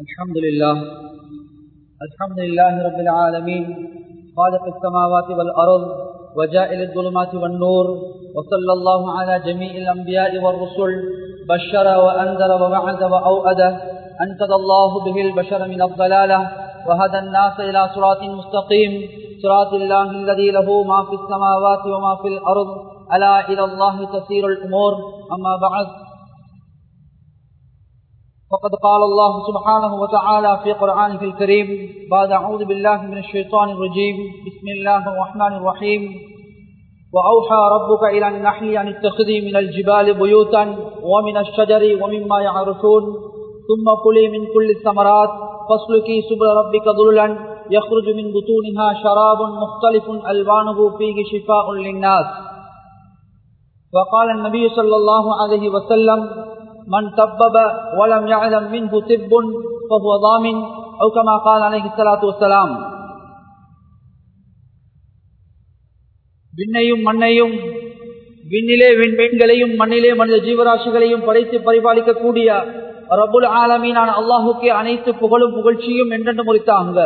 الحمد لله. الحمد لله رب العالمين. خالق السماوات والأرض وجائل الظلمات والنور وصلى الله على جميع الأنبياء والرسل بشر وأنذر ووعد وأوأد. أنقذ الله به البشر من الضلالة وهدى الناس إلى صراط مستقيم. صراط الله الذي له ما في السماوات وما في الأرض. ألا إلى الله تسير الأمور. أما بعد فقد قال الله سبحانه وتعالى في قرآنه الكريم بعد أعوذ بالله من الشيطان الرجيم. بسم الله الرحمن الرحيم. وأوحى ربك إلى النحل أن اتخذي من الجبال بيوتا ومن الشجر ومما يعرشون. ثم كلي من كل الثمرات. فاسلكي سبل ربك ذللا. يخرج من بطونها شراب مختلف ألوانه فيه شفاء للناس. وقال النبي صلى الله عليه وسلم من تبب ولم يعلم منه طب فهو ضامن أو كما قال عليه الصلاة والسلام விண்ணையும் மண்ணையும் விண்ணிலே விண்பெண்களையும் மண்ணிலே மனித ஜீவராசிகளையும் படைத்து பரிபாலிக்கக்கூடிய ரபுல் ஆலமீனான அல்லாஹுக்கே அனைத்து புகழும் புகழ்ச்சியும் என்றென்று முறித்தாங்க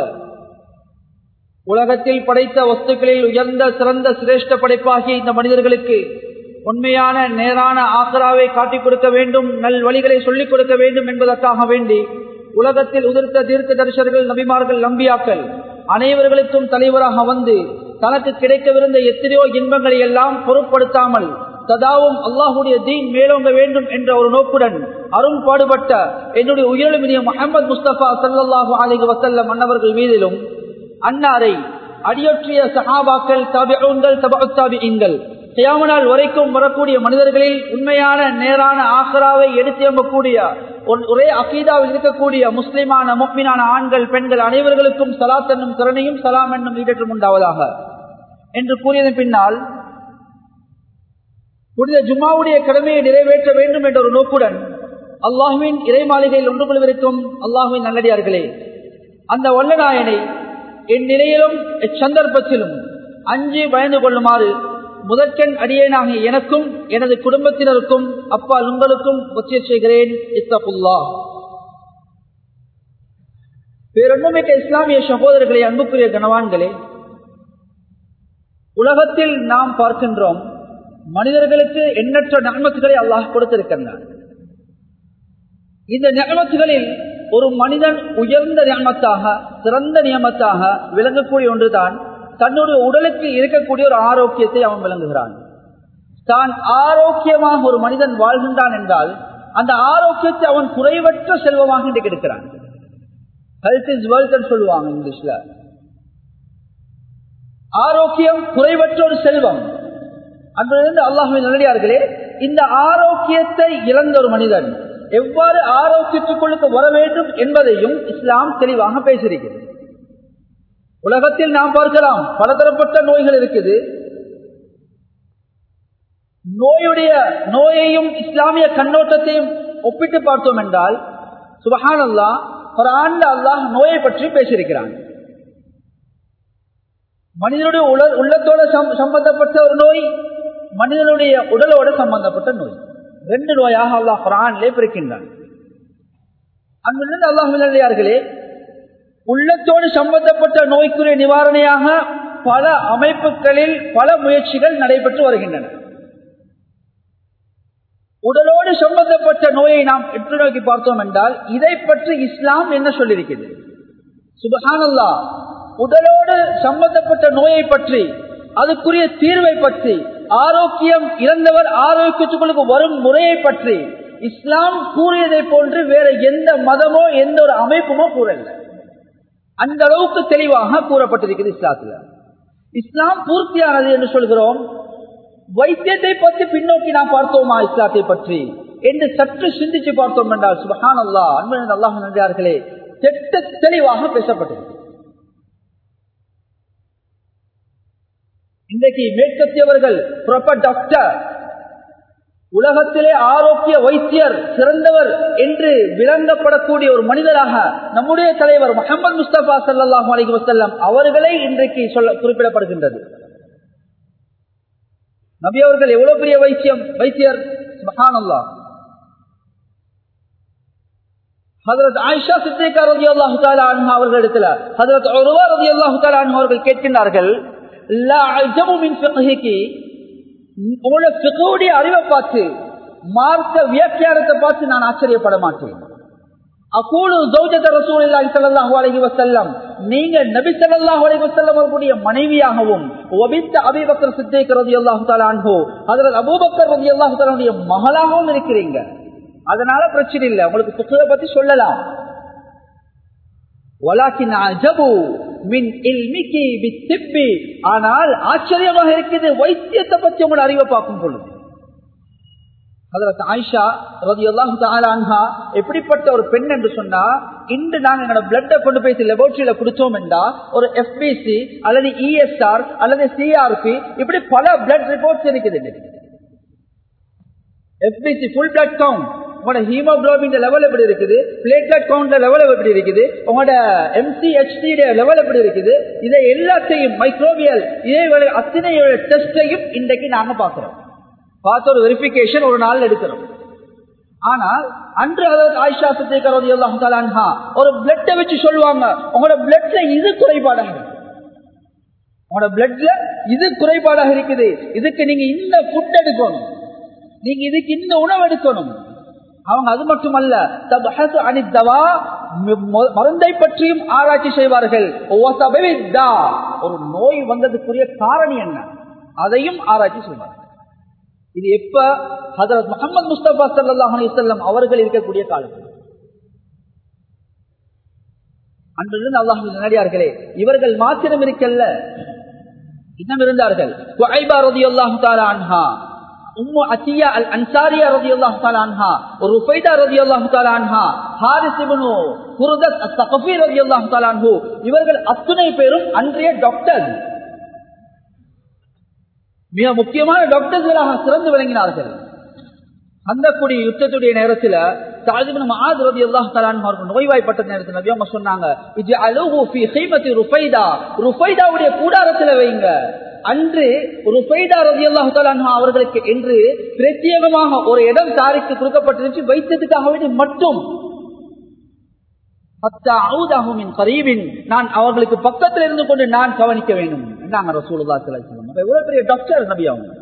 உலகத்தில் படைத்த வஸ்துக்களில் உயர்ந்த சிறந்த சிரேஷ்ட படைப்பாகிய இந்த மனிதர்களுக்கு உண்மையான நேரான ஆக்ராவை காட்டிக் கொடுக்க வேண்டும் நல் வழிகளை சொல்லிக் கொடுக்க வேண்டும் என்பதற்காக வேண்டி உலகத்தில் உதிர்த்த தீர்க்க தரிசர்கள் நபிமார்கள் நம்பியாக்கள் அனைவர்களுக்கும் தலைவராக வந்து தனக்கு கிடைக்கவிருந்த எத்தனையோ இன்பங்களை எல்லாம் பொருட்படுத்தாமல் ததாவும் அல்லாஹுடைய தீன் மேலோங்க வேண்டும் என்ற ஒரு நோக்குடன் அருண் பாடுபட்ட என்னுடைய உயிரிழமினிய முகமது முஸ்தபா சல்லாஹு அலிக வசல்ல மன்னவர்கள் மீதிலும் அன்னாரை அடியொற்றிய சஹாபாக்கள் தபிகள் இங்கள் தியாமனால் வரைக்கும் வரக்கூடிய மனிதர்களில் உண்மையான நேரான ஆக்ராவை எடுத்தியம்பக்கூடிய ஒரே அகீதாவில் இருக்கக்கூடிய முஸ்லிமான முக்மினான ஆண்கள் பெண்கள் அனைவர்களுக்கும் சலாத் என்னும் கருணையும் சலாம் என்னும் ஈடற்றும் உண்டாவதாக. என்று கூறியதன் பின்னால் புனித ஜும்மாவுடைய கடமையை நிறைவேற்ற வேண்டும் என்ற ஒரு நோக்குடன் அல்லாஹுவின் இறை மாளிகையில் ஒன்று கொள்வதற்கும் அல்லாஹுவின் நல்லடியார்களே அந்த வல்லநாயனை என் நிலையிலும் இச்சந்தர்ப்பத்திலும் அஞ்சு பயந்து கொள்ளுமாறு முதற்கண் அடியேனாக எனக்கும் எனது குடும்பத்தினருக்கும் அப்பா உங்களுக்கும் ஒச்சை செய்கிறேன். இத்தகுல்லா. பேரொன்றுமிக்க இஸ்லாமிய சகோதரர்களை அன்புக்குரிய கனவான்களே உலகத்தில் நாம் பார்க்கின்றோம் மனிதர்களுக்கு எண்ணற்ற நன்மத்துகளை அல்லாஹ் கொடுத்திருக்கின்றார் இந்த நியமத்துகளில் ஒரு மனிதன் உயர்ந்த நியமத்தாக சிறந்த நியமத்தாக விளங்கக்கூடிய ஒன்றுதான் தன்னுடைய உடலுக்கு இருக்கக்கூடிய ஒரு ஆரோக்கியத்தை அவன் விளங்குகிறான். தான் ஆரோக்கியமாக ஒரு மனிதன் வாழ்கின்றான் என்றால் அந்த ஆரோக்கியத்தை அவன் குறைவற்ற செல்வமாக இன்றைக்கு எடுக்கிறான். ஹெல்த் இஸ் வெல்த் சொல்லுவாங்க இங்கிலீஷ்ல. ஆரோக்கியம் குறைவற்ற ஒரு செல்வம். அன்றிலிருந்து அல்லாஹுவின் நல்லடியார்களே இந்த ஆரோக்கியத்தை இழந்த ஒரு மனிதன் எவ்வாறு ஆரோக்கியத்துக்குள்ளுக்கு வர வேண்டும் என்பதையும் இஸ்லாம் தெளிவாக பேசியிருக்கிறது. உலகத்தில் நாம் பார்க்கலாம் பலதரப்பட்ட நோய்கள் இருக்குது. நோயுடைய நோயையும் இஸ்லாமிய கண்ணோட்டத்தையும் ஒப்பிட்டு பார்த்தோம் என்றால் சுபஹான் அல்லா ஒரு ஆண்டு அல்லாஹ் நோயை பற்றி பேசியிருக்கிறான். மனிதனுடைய உள்ளத்தோட சம்பந்தப்பட்ட ஒரு நோய் மனிதனுடைய உடலோட சம்பந்தப்பட்ட நோய். ரெண்டு நோயாக அல்லாஹ் குரானிலே பிரிக்கின்றான். அங்கிருந்து அல்லாஹ் விளையாடுகளே உள்ளத்தோடு சம்பந்தப்பட்ட நோய்க்குரிய நிவாரணையாக பல அமைப்புகளில் பல முயற்சிகள் நடைபெற்று வருகின்றன. உடலோடு சம்பந்தப்பட்ட நோயை நாம் எட்டு நோக்கி பார்த்தோம் என்றால் இதை பற்றி இஸ்லாம் என்ன சொல்லியிருக்கிறது? சுபஹானல்லா உடலோடு சம்பந்தப்பட்ட நோயை பற்றி அதுக்குரிய தீர்வை பற்றி ஆரோக்கியம் இறந்தவர் ஆரோக்கியத்துக்குள்ளுக்கு வரும் முறையை பற்றி இஸ்லாம் கூறியதை போன்று வேற எந்த மதமோ எந்த ஒரு அமைப்புமோ கூறவில்லை. அந்த அளவுக்கு தெளிவாக கூறப்பட்டிருக்கிறது இஸ்லாத்துல. இஸ்லாம் பூர்த்தியானது என்று சொல்கிறோம். வைத்தியத்தை பற்றி பின்னோக்கி நாம் பார்த்தோமா இஸ்லாத்தை பற்றி? என்று சற்று சிந்திச்சு பார்த்தோம் என்றால் சுபஹான் அல்லா அன்பன் அல்லாஹ் நன்றார்களே திட்ட தெளிவாக பேசப்பட்டது இன்றைக்கு மேற்கத்தியவர்கள் ப்ராப்பர் டாக்டர் உலகத்திலே ஆரோக்கிய வைத்தியர் சிறந்தவர் என்று விளங்கப்படக்கூடிய ஒரு மனிதராக நம்முடைய தலைவர் முகமது முஸ்தபா சல்லாஹூ அலி வசல்லம் அவர்களே இன்றைக்கு சொல்ல குறிப்பிடப்படுகின்றது. நபி அவர்கள் எவ்வளவு பெரிய வைத்தியம் வைத்தியர்? மகானல்லா ஹதரத் ஆயிஷா சித்திகா ரதி அல்லாஹு தாலா அன்ஹா அவர்களிடத்துல ஹதரத் உருவா ரதி அல்லாஹு தாலா அன்ஹா அவர்கள் கேட்கின்றார்கள் லா அஜபு மின் ஃபிக்ஹிகி உங்களோட ஃபிக்ஹுடைய அறிவை பார்த்து மார்க்க வியாக்கியானத்தை பார்த்து நான் ஆச்சரியப்பட மாட்டேன். அகூலு ஜௌஜத ரசூலுல்லாஹி ஸல்லல்லாஹு அலைஹி வஸல்லம் நீங்க நபி ஸல்லல்லாஹு அலைஹி வஸல்லம் அவர்களுடைய மனைவியாகவும் வபித்த அபூபக்கர் சித்திக் ரலியல்லாஹு தஆலா அன்ஹு ஹஜ்ரத் அபூபக்கர் ரலியல்லாஹு தஆலாவுடைய மகளாகவும் இருக்கிறீங்க. அதனால பிரச்சனை இல்லை. உங்களுக்கு புத்தக பத்தி சொல்லலாம். வலாக்கின் அஜபு மின் இல்மிகி பித்திப்பி. ஆனால் ஆச்சரியமாக இருக்குது வைத்தியத்தை பற்றி உங்களை அறிவை பார்க்கும் பொழுது. ஆயிஷா அன்ஹா எப்படிப்பட்ட ஒரு பெண் என்று சொன்னா இன்று நாங்கள் எங்களோட பிளட்டை கொண்டு போய் லெபோரட்டரியில கொடுத்தோம் என்றா ஒரு எஃபிசி அல்லது இஎஸ்ஆர் அல்லது சிஆர்பி இப்படி பல பிளட் ரிப்போர்ட்ஸ் இருக்குது. எஃபிசி ஃபுல் பிளட் கவுண்ட் உங்களோட ஹீமோக்ளோபின் லெவல் எப்படி இருக்குது? பிளேட்லெட் கவுண்ட் லெவல் எப்படி இருக்குது? உங்களோட எம்சிஹெச்டி லெவல் எப்படி இருக்குது? இதை எல்லாத்தையும் மைக்ரோபியல் இதே அத்தனை டெஸ்டையும் இன்றைக்கு நாங்க பாக்குறோம் பார்த்த ஒரு வெரிபிகேஷன் ஒரு நாள் எடுக்கிறோம். ஆனால் அன்று அதாவது ஆயிஷா சத்தியக்கரோதி ஒரு பிளட்டை வச்சு சொல்லுவாங்க உங்களோட பிளட்ல இது குறைபாடாக இருக்கு. உங்களோட பிளட்ல இது குறைபாடாக இருக்குது. இதுக்கு நீங்க இந்த ஃபுட் எடுக்கணும். நீங்க இதுக்கு இந்த உணவு எடுக்கணும். அவங்க அது மட்டுமல்ல அணித்தவா மருந்தை பற்றியும் ஆராய்ச்சி செய்வார்கள். ஒரு நோய் வந்ததுக்குரிய காரணம் என்ன? அதையும் ஆராய்ச்சி செய்வார்கள். இது எப்ப? ஹசரத் முகமது முஸ்தபா சல்லாஹ் அலிசல்லம் அவர்கள் இருக்கக்கூடிய காலத்தில். அன்றிலிருந்து அல்லாஹ் நடிகார்களே இவர்கள் மாத்திரம் இருக்கல்ல. இன்னும் இருந்தார்கள். உம்மு அத்தியா அல் அன்சாரியா ரதி அல்லாஹு தாலா அன்ஹா ருஃபைதா ரதி அல்லாஹு தாலா அன்ஹா ஹாரிஸ் இப்னு குர்தத் அஸ்ஸகஃபி ரதி அல்லாஹு தாலா இவர்கள் அத்துணை பேரும் அன்றைய டாக்டர் மிக முக்கியமான டாக்டர்களாக சிறந்து விளங்கினார்கள். அந்த குடி யுத்தத்துடைய நேரத்தில் சாஜிபின் மஹாத் ரதி அல்லாஹ் தலான் அவர்கள் நோய்வாய்ப்பட்ட நேரத்தில் நபி சொன்னாங்க இது அலுகு ஃபி ஹைமத்தி ருஃபைதா. ருஃபைதாவுடைய கூடாரத்தில் வைங்க. அன்று ஒரு ரதி அல்லாஹு தலான் அவர்களுக்கு என்று பிரத்யேகமாக ஒரு இடம் தாரிக்கு கொடுக்கப்பட்டிருந்துச்சு. வைத்ததுக்காக வேண்டி மட்டும். நான் அவர்களுக்கு பக்கத்தில் இருந்து கொண்டு நான் கவனிக்க வேண்டும். நாங்க ரசூலுல்லா எவ்வளவு பெரிய டாக்டர் நபி அவங்க?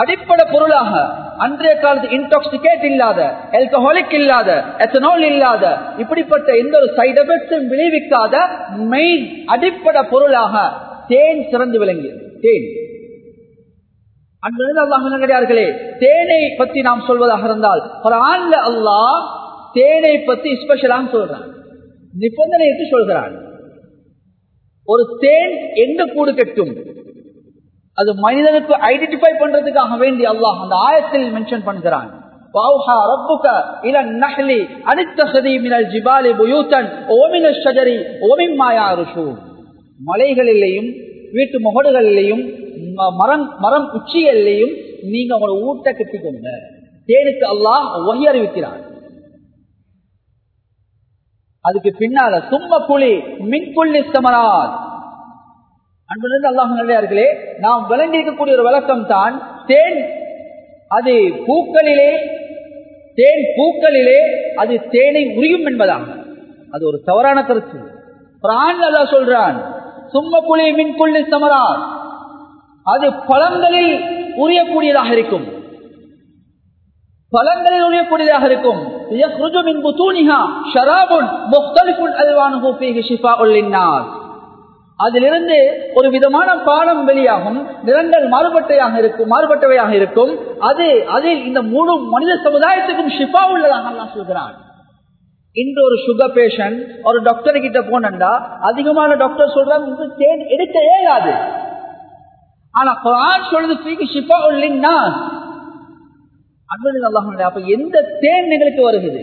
அடிப்படை பொருளாக அன்றைய காலத்து இன்டாக்சிகேட் இல்லாத ஆல்கஹாலிக் இல்லாத எத்தனால் இல்லாத இப்படிப்பட்ட எந்த ஒரு சைட் எஃபெக்டும் விளைவிக்காத மெயின் அடிப்படை பொருளாக தேன் சிறந்து விளங்கியது. தேன். அன்பிலிருந்து அல்லாஹ் கிடையார்களே தேனை பத்தி நாம் சொல்வதாக இருந்தால் குரான்ல அல்லாஹ் தேனை பத்தி ஸ்பெஷலாக சொல்றான். நிபந்தனையிட்டு சொல்கிறான். ஒரு தேன் எங்க கூடு கட்டும்? அது மனிதனுக்கு ஐடென்டிஃபை பண்றதுக்காக வேண்டி அல்லாஹ் அந்த ஆயத்தில் மென்ஷன் பண்ணுகிறான் மலைகளிலேயும் வீட்டு முகடுகளிலேயும் மரம் மரம் உச்சிகளிலேயும் நீங்க உங்களோட ஊட்ட கட்டிக்கோங்க. தேனுக்கு அல்லாஹ் ஒய் அறிவிக்கிறான். அதுக்கு பின்னால சும்ம புலி மின்குள்ளி சமராத் அன்பிலிருந்து அல்லாஹ் நல்லே நாம் விளங்கி இருக்கக்கூடிய ஒரு விளக்கம் தான் தேன் அது பூக்களிலே தேன் பூக்களிலே அது தேனை உரியும் என்பதாக அது ஒரு தவறான கருத்து. பிரான் அல்லா சொல்றான் சும்ம புலி மின்குள்ளி சமராத். அது பழங்களில் உரியக்கூடியதாக இருக்கும். பழங்களில் உரியக்கூடியதாக இருக்கும். அதிலிருந்து ஒரு விதமான பானம் வெளியாகும் நிறங்கள் மாறுபட்டையாக இருக்கும் மாறுபட்டவையாக இருக்கும். அது அதில் இந்த முழு மனித சமுதாயத்துக்கும் ஷிஃபா உள்ளதாக நான் சொல்கிறான். இன்று ஒரு சுகர் பேஷண்ட் ஒரு டாக்டர் கிட்ட போனண்டா அதிகமான டாக்டர் சொல்றாங்க தேன் எடுக்க இயலாது. ஆனா குரான் சொல்றது ஷிஃபா உள்ளின்னா அன்பு அல்லாஹ் அப்ப எந்த தேன் எங்களுக்கு வருகிறது?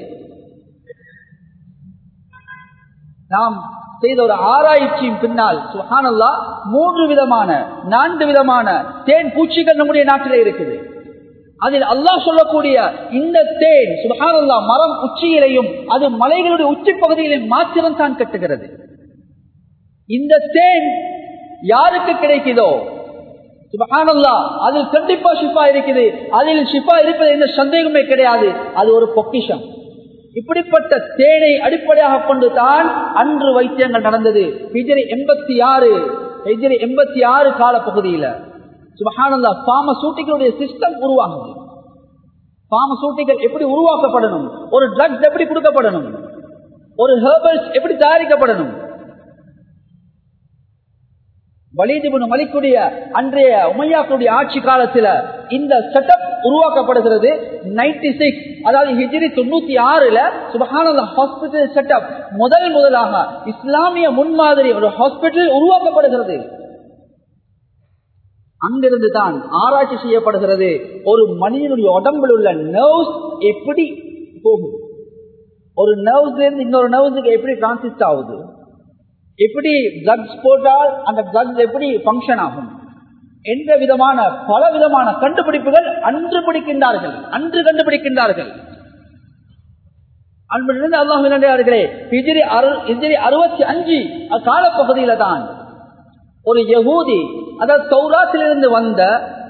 நாம் செய்த ஒரு ஆராய்ச்சியின் பின்னால் சுஹானல்லா மூன்று விதமான நான்கு விதமான தேன் பூச்சிகள் நம்முடைய நாட்டிலே இருக்குது. அதில் அல்லாஹ் சொல்லக்கூடிய இந்த தேன் சுஹானல்லா மரம் உச்சியிலையும் அது மலைகளுடைய உச்சி பகுதியிலும் மாத்திரம் தான் கட்டுகிறது. இந்த தேன் யாருக்கு கிடைக்குதோ? சுபஹானல்லா அதில் கண்டிப்பா ஷிஃபா இருக்குது. அதில் ஷிஃபா இருப்பது எந்த சந்தேகமே கிடையாது. அது ஒரு பொக்கிஷம். இப்படிப்பட்ட தேனை அடிப்படையாக கொண்டு தான் அன்று வைத்தியங்கள் நடந்தது. ஹிஜரி எண்பத்தி ஆறு ஹிஜரி எண்பத்தி ஆறு கால பகுதியில சுபஹானல்லா பாமசூட்டிகளுடைய சிஸ்டம் உருவாகுது. பாமசூட்டிகள் எப்படி உருவாக்கப்படணும்? ஒரு ட்ரக்ஸ் எப்படி கொடுக்கப்படணும்? ஒரு ஹெர்பல்ஸ் எப்படி தயாரிக்கப்படணும்? வலிதிபுன் மலிக்குடைய அன்றைய உமையாக்களுடைய ஆட்சி காலத்துல இந்த செட்டப் உருவாக்கப்படுகிறது. நைன்டி சிக்ஸ் அதாவது ஹிஜிரி தொண்ணூத்தி ஆறுல சுபகானந்த ஹாஸ்பிட்டல் செட்டப் முதல் முதலாக இஸ்லாமிய முன்மாதிரி ஒரு ஹாஸ்பிட்டல் உருவாக்கப்படுகிறது. அங்கிருந்து தான் ஆராய்ச்சி செய்யப்படுகிறது. ஒரு மனிதனுடைய உடம்பில் உள்ள நர்வ்ஸ் எப்படி போகும்? ஒரு நர்வ்ஸ்ல இருந்து இன்னொரு நர்வ்ஸுக்கு எப்படி டிரான்சிஸ்ட் ஆகுது? எப்படி ட்ரக்ஸ் போட்டால் அந்த ட்ரக்ஸ் எப்படி பங்கன் ஆகும்? எந்த விதமான பல விதமான கண்டுபிடிப்புகள் அன்று பிடிக்கின்றார்கள். அன்று கண்டுபிடிக்கின்றார்கள். அன்பிலிருந்து அல்லாஹ் விளையாடுகளே இஜிரி இஜிரி அறுபத்தி அஞ்சு அக்காலப்பகுதியில தான் ஒரு யகூதி அதாவது சௌராத்திலிருந்து வந்த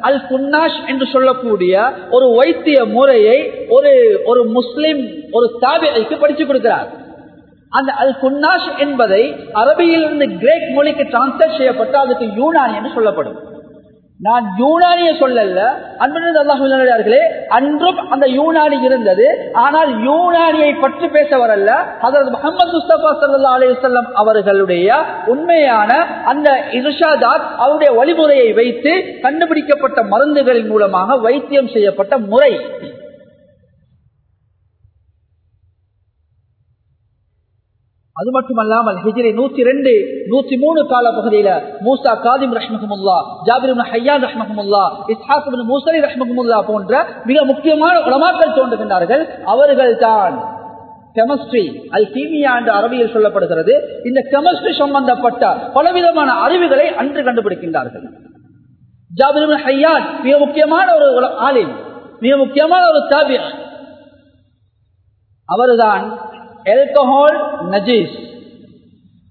அல் குன்னாஷ் என்று சொல்லக்கூடிய ஒரு வைத்திய முறையை ஒரு ஒரு முஸ்லிம் ஒரு தாபிக்கு படிச்சு கொடுக்கிறார். அந்த அல் குன்னாஷ் என்பதை அரபியிலிருந்து கிரேக் மொழிக்கு டிரான்ஸ்லேட் செய்யப்பட்டு அதுக்கு யூனானி என்று சொல்லப்படும். நான் யூனானிய சொல்லல. அன்பிலிருந்து அல்லாஹர்களே அன்றும் அந்த யூனானி இருந்தது. ஆனால் யூனானியை பற்றி பேச வரல அதற்கு முகமது முஸ்தபா சல்லா அலிசல்லம் அவர்களுடைய உண்மையான அந்த இர்ஷாதாத் அவருடைய வழிமுறையை வைத்து கண்டுபிடிக்கப்பட்ட மருந்துகளின் மூலமாக வைத்தியம் செய்யப்பட்ட முறை. அது மட்டுமல்லாமல் ஹிஜிரி நூத்தி ரெண்டு நூத்தி மூணு கால பகுதியில மூசா காதிம் ரஹ்மஹமுல்லா ஜாபிர் ஹையான் ரஹ்மஹமுல்லா இஸ்ஹாக் மூசரி ரஹ்மஹமுல்லா போன்ற மிக முக்கியமான உலமாக்கள் தோன்றுகின்றார்கள். அவர்கள் தான் கெமிஸ்ட்ரி அல்கீமியா என்ற அரபியில் சொல்லப்படுகிறது. இந்த கெமிஸ்ட்ரி சம்பந்தப்பட்ட பலவிதமான அறிவுகளை அன்று கண்டுபிடிக்கின்றார்கள். ஜாபிர் ஹையான் மிக முக்கியமான ஒரு ஆலிம் மிக முக்கியமான ஒரு தாபியர் அவர்தான் எல்கஹால் நஜீஸ்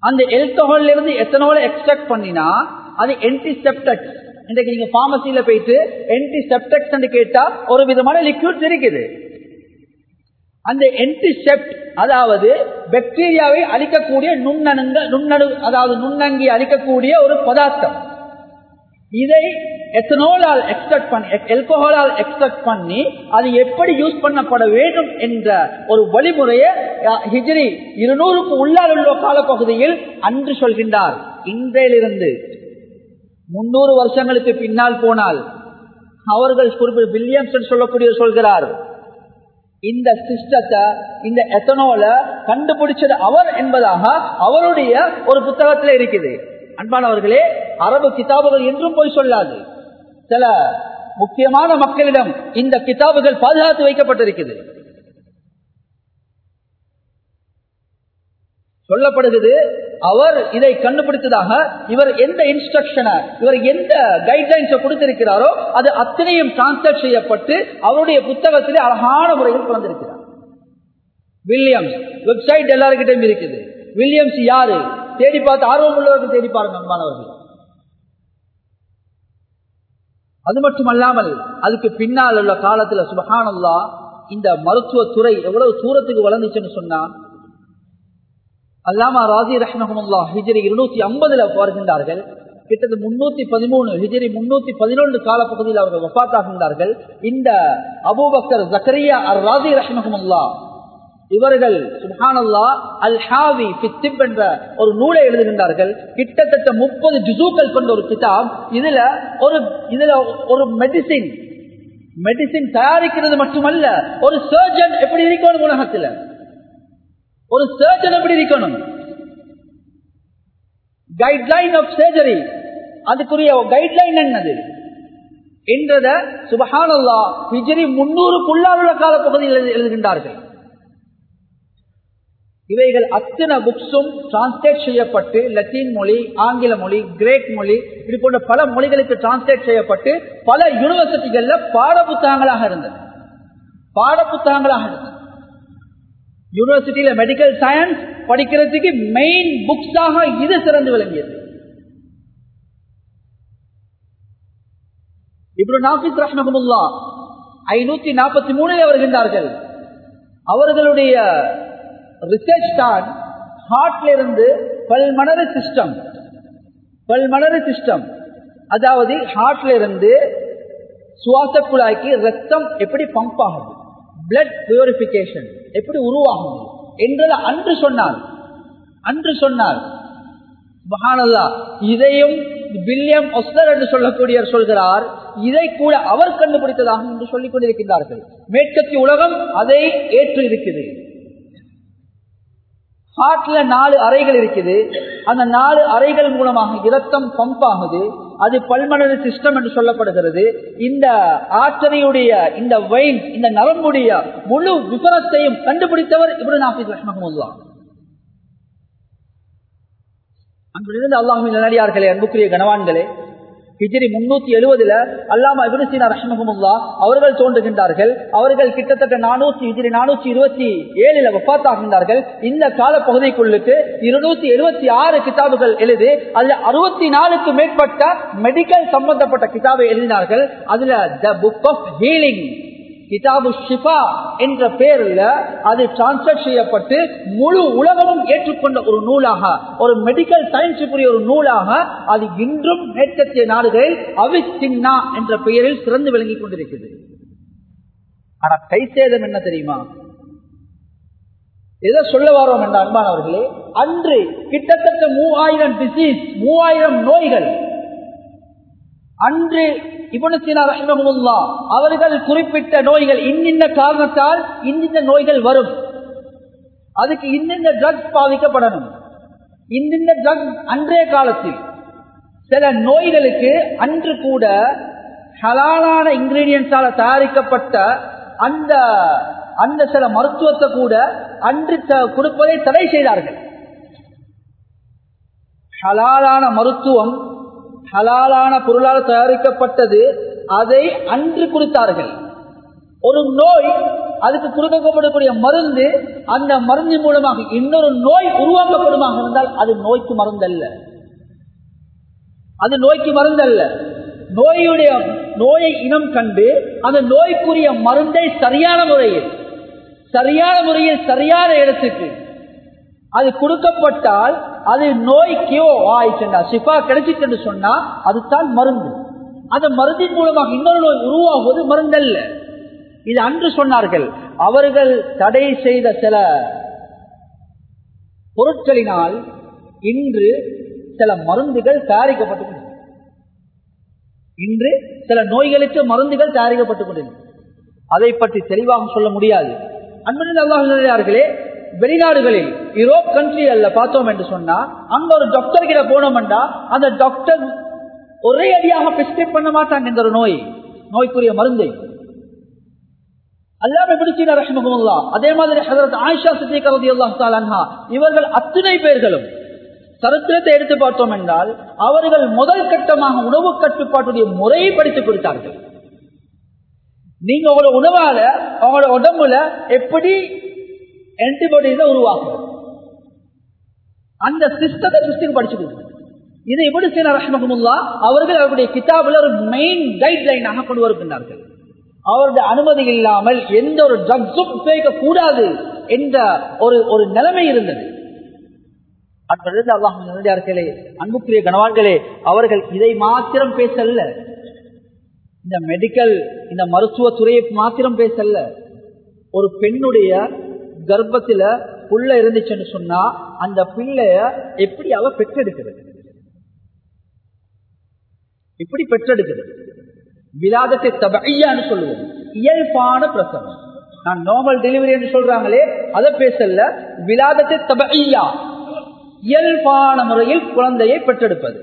அந்த எல்கஹால் இருந்து எத்தனோல எக்ஸ்ட்ராக்ட் பண்ணினா அது என்டிசெப்டக்ஸ் இன்றைக்கு நீங்க பார்மசியில போயிட்டு என்டிசெப்டக்ஸ் கேட்டா ஒரு விதமான லிக்விட் இருக்குது. அந்த என்டிசெப்ட் அதாவது பாக்டீரியாவை அழிக்கக்கூடிய நுண்ணணுங்க நுண்ணணு அதாவது நுண்ணங்கி அழிக்கக்கூடிய ஒரு பதார்த்தம். இதை எத்தனோலால் எக்ஸ்ட்ராக்ட் பண்ணி எல்கோஹாலால் எக்ஸ்ட்ராக்ட் பண்ணி அது எப்படி யூஸ் பண்ணப்பட வேண்டும் என்ற ஒரு வழிமுறையை ஹிஜ்ரி இருநூறுக்கு உள்ளால் உள்ள காலப்பகுதியில் அன்று சொல்கின்றார். இன்றையிலிருந்து முன்னூறு வருஷங்களுக்கு பின்னால் போனால் அவர்கள் குறிப்பிட்ட வில்லியம்ஸ் சொல்லக்கூடிய சொல்கிறார் இந்த சிஸ்டத்தை இந்த எத்தனோல கண்டுபிடிச்சது அவர் என்பதாக அவருடைய ஒரு புத்தகத்தில் இருக்குது. அன்பானவர்களே அரபு கிதாபுகள் என்றும் போய் சொல்லாது. சில முக்கியமான மக்களிடம் இந்த கிதாபுகள் பாதுகாத்து வைக்கப்பட்டிருக்குது சொல்லப்படுகிறது அவர் இதை கண்டுபிடித்ததாக இவர் எந்த இன்ஸ்ட்ரக்ஷனை இவர் எந்த கைட்லைன்ஸை கொடுத்திருக்கிறாரோ அது அத்தனையும் டிரான்ஸ்லேட் செய்யப்பட்டு அவருடைய புத்தகத்திலே அழகான முறையில் பிறந்திருக்கிறார். வில்லியம்ஸ் வெப்சைட் எல்லாருக்கிட்டையும் இருக்குது. வில்லியம்ஸ் யாரு? தேடி பார்த்து ஆர்வம் உள்ளவர்கள் தேடி பாருங்க அன்பானவர்கள். அது மட்டுமல்லாமல் அதுக்கு பின்னால் உள்ள காலத்துல சுபகானல்லா இந்த மருத்துவ துறை எவ்வளவு தூரத்துக்கு வளர்ந்துச்சுன்னு சொன்னா அல்லாமா ராஜி ரஹ்மஹமுல்லா ஹிஜரி இருநூத்தி ஐம்பதுல வருகின்றார்கள் கிட்டத்தட்ட முன்னூத்தி பதிமூணு ஹிஜரி முன்னூத்தி பதினொன்று காலப்பகுதியில் அவர்கள் வபாத்தாகின்றார்கள் இந்த அபூபக்கர் ஜக்கரியா அர் ராஜி ரஹ்மஹமுல்லா இவர்கள் சுஹானல்லா அல் ஹாவி பித்திப் என்ற ஒரு நூலை எழுதுகின்றார்கள். கிட்டத்தட்ட முப்பது ஜுசூக்கள் கொண்ட ஒரு கிதாப். இதுல ஒரு இதுல ஒரு மெடிசின் மெடிசின் தயாரிக்கிறது மட்டுமல்ல ஒரு சர்ஜன் எப்படி இருக்கணும் உலகத்தில்? ஒரு சர்ஜன் எப்படி இருக்கணும்? கைட்லைன் ஆஃப் சர்ஜரி அதுக்குரிய கைட்லைன் என்னது? என்றத சுபஹானல்லா ஹிஜரி முன்னூறுக்குள்ளால் உள்ள கால பகுதியில் எழுதுகின்றார்கள். இவைகள் அத்தனை புக்ஸும் டிரான்ஸ்லேட் செய்யப்பட்டு லத்தீன் மொழி ஆங்கில மொழி கிரேக் மொழி இது போன்ற பல மொழிகளுக்கு டிரான்ஸ்லேட் செய்யப்பட்டு பல யூனிவர்சிட்டிகள்ல பாட புத்தகங்களாக இருந்தது. பாட புத்தகங்களாக இருந்தது. யூனிவர்சிட்டியில மெடிக்கல் சயின்ஸ் படிக்கிறதுக்கு மெயின் புக்ஸாக இது சிறந்து விளங்கியது. இப்படி நாபித் ரஹ்மகுல்லா ஐநூத்தி நாற்பத்தி மூணில் வருகின்றார்கள் அவர்களுடைய ரிசர்ச் தான் ஹார்ட்ல இருந்து பல்மணறு சிஸ்டம் பல்மணறு சிஸ்டம் அதாவது ஹார்ட்ல இருந்து சுவாச குழாய்க்கு ரத்தம் எப்படி பம்ப் ஆகுது? பிளட் பியூரிபிகேஷன் எப்படி உருவாகுது? என்றதை அன்று சொன்னார். அன்று சொன்னார். மகானல்லா இதையும் வில்லியம் ஒஸ்லர் என்று சொல்லக்கூடியவர் சொல்கிறார். இதை கூட அவர் கண்டுபிடித்ததாக என்று சொல்லிக் கொண்டிருக்கின்றார்கள் மேற்கத்திய உலகம் அதை ஏற்று இருக்குது ஹார்ட்ல நாலு அறைகள் இருக்குது. அந்த நாலு அறைகள் மூலமாக இரத்தம் பம்ப் ஆகுது. அது பல்மனது சிஸ்டம் என்று சொல்லப்படுகிறது. இந்த ஆற்றனையுடைய இந்த வைன் இந்த நரம்புடைய முழு விபரத்தையும் கண்டுபிடித்தவர் இப்ரு நாஃபிஸ் ரஹ்மஹமுல்லா அங்கிருந்து அல்லாஹின் நடிகார்களே அன்புக்குரிய கனவான்களே ஹிஜிரி முன்னூத்தி எழுபதுல அல்லாமா இபுசீனா ரஹ்மஹமுல்லா அவர்கள் தோன்றுகின்றார்கள். அவர்கள் கிட்டத்தட்ட நானூத்தி ஹிஜிரி நானூத்தி இருபத்தி ஏழுல வப்பாத்தாகின்றார்கள் இந்த கால பகுதிக்குள்ளுக்கு இருநூத்தி எழுபத்தி ஆறு கிதாபுகள் எழுதி அதுல அறுபத்தி நாலுக்கு மேற்பட்ட மெடிக்கல் சம்பந்தப்பட்ட கிதாபை எழுதினார்கள். அதுல த புக் ஆஃப் ஹீலிங் கிதாபு ஷிஃபா என்ற பெயர்ல அது டிரான்ஸ்லேட் செய்யப்பட்டு முழு உலகமும் ஏற்றுக்கொண்ட ஒரு நூலாக ஒரு மெடிக்கல் சயின்ஸுக்குரிய ஒரு நூலாக அது இன்றும் மேற்கத்திய நாடுகளில் அவிசின்னா என்ற பெயரில் சிறந்து விளங்கிக் கொண்டிருக்கிறது. ஆனா கை சேதம் என்ன தெரியுமா? எதை சொல்ல வரோம் என்ற அன்பானவர்களே அன்று கிட்டத்தட்ட மூவாயிரம் டிசீஸ் மூவாயிரம் நோய்கள் அன்று இபுனத்தினா அவர்கள் குறிப்பிட்ட நோய்கள் இன்னின்ன காரணத்தால் இன்னின்ன நோய்கள் வரும். அதுக்கு இன்னின்ன ட்ரக்ஸ் பாதிக்கப்படணும் இன்னின்ன ட்ரக் அன்றைய காலத்தில். சில நோய்களுக்கு அன்று கூட ஹலாலான இன்கிரீடியன்ஸால தயாரிக்கப்பட்ட அந்த அந்த சில மருத்துவத்தை கூட அன்று கொடுப்பதை தடை செய்தார்கள். ஹலாலான மருத்துவம் ஹலாலான பொருளால் தயாரிக்கப்பட்டது அதை அன்று கொடுத்தார்கள். ஒரு நோய் அதுக்கு கொடுக்கப்படக்கூடிய மருந்து அந்த மருந்து மூலமாக இன்னொரு நோய் உருவாக்கப்படுமாக இருந்தால் அது நோய்க்கு மருந்தல்ல. அது நோய்க்கு மருந்தல்ல. நோயுடைய நோயை இனம் கண்டு அந்த நோய்க்குரிய மருந்தை சரியான முறையில் சரியான முறையில் சரியான இடத்துக்கு அது கொடுக்கப்பட்டால் அது நோய்க்கோ ஆயிடுச்சுண்டா சிஃபா கிடைச்சிட்டு சொன்னா அதுதான் மருந்து. அந்த மருந்தின் மூலமாக இன்னொரு நோய் உருவாகுவது மருந்தல்ல. இது அன்று சொன்னார்கள் அவர்கள் தடை செய்த சில பொருட்களினால் இன்று சில மருந்துகள் தயாரிக்கப்பட்டு இன்று சில நோய்களுக்கு மருந்துகள் தயாரிக்கப்பட்டு கொண்டிருக்கிறது அதை பற்றி தெளிவாக சொல்ல முடியாது. அன்பனில் அல்லாஹர்களே வெளிநாடுகளில் யூரோப் கண்ட்ரி அல்ல பார்த்தோம் என்று சொன்னா அங்க ஒரு டாக்டர் கிட்ட போனோம்டா அந்த டாக்டர் ஒரே அடியாக பிரிஸ்கிரைப் பண்ண மாட்டாங்க இந்த ஒரு நோய் நோய்க்குரிய மருந்தை. அல்லாம பிடிச்சின ரஹ்மகுல்லா அதே மாதிரி ஹதரத் ஆயிஷா சித்திக் ரலியல்லாஹு இவர்கள் அத்தனை பேர்களும் சரித்திரத்தை எடுத்து பார்த்தோம் என்றால் அவர்கள் முதல் கட்டமாக உணவு கட்டுப்பாட்டுடைய முறையை படித்துக் கொடுத்தார்கள். நீங்க உங்களோட உணவால உங்களோட உடம்புல எப்படி ஆன்டிபாடிஸ் உருவாகும். அந்த சிஸ்டத்தை சிஸ்டம் படிச்சு இதை எப்படி செய்ய ரஹ்மகுல்லா அவர்கள் அவருடைய கிதாபில் ஒரு மெயின் கைட் லைனாக கொண்டு வருகின்றார்கள். அவருடைய அனுமதி இல்லாமல் எந்த ஒரு ட்ரக்ஸும் உபயோகிக்க கூடாது என்ற ஒரு ஒரு நிலைமை இருந்தது. அன்பிலிருந்து அல்லாஹ் நல்லே அன்புக்குரிய கணவான்களே அவர்கள் இதை மாத்திரம் பேசல்ல. இந்த மெடிக்கல் இந்த மருத்துவ துறையை மாத்திரம் பேசல்ல. ஒரு பெண்ணுடைய கர்ப்பத்துல புள்ள இருந்துச்சுன்னு சொன்னா அந்த பிள்ளைய எப்படி அவ பெற்றெடுக்கிறது? இப்படி பெற்றெடுக்கிறது. விலாதத்தை தபையான்னு சொல்லுவோம். இயல்பான பிரசவம். நான் நார்மல் டெலிவரி என்று சொல்றாங்களே அதை பேசல. விலாதத்தை தபையா. இயல்பான முறையில் குழந்தையை பெற்றெடுப்பது.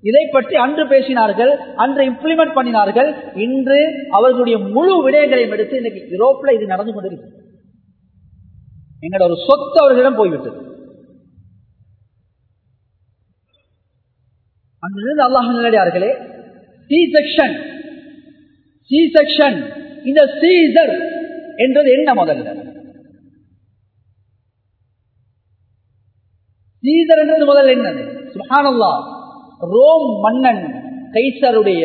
இதை பற்றி அன்று பேசினார்கள் அன்று இம்ப்ளிமெண்ட் பண்ணினார்கள். இன்று அவர்களுடைய முழு விடயங்களையும் எடுத்து இன்னைக்கு யூரோப்ல இது நடந்து கொண்டிருக்கு எங்களோட ஒரு சொத்து அவர்களிடம் போய்விட்டது. அங்கிருந்து அல்லாஹ் நிலையார்களே சி செக்ஷன் சி செக்ஷன் இந்த சீசர் என்றது என்ன முதல்ல? சீசர் என்றது முதல்ல என்னது? சுஹானல்லா ரோம் மன்னன் கைசருடைய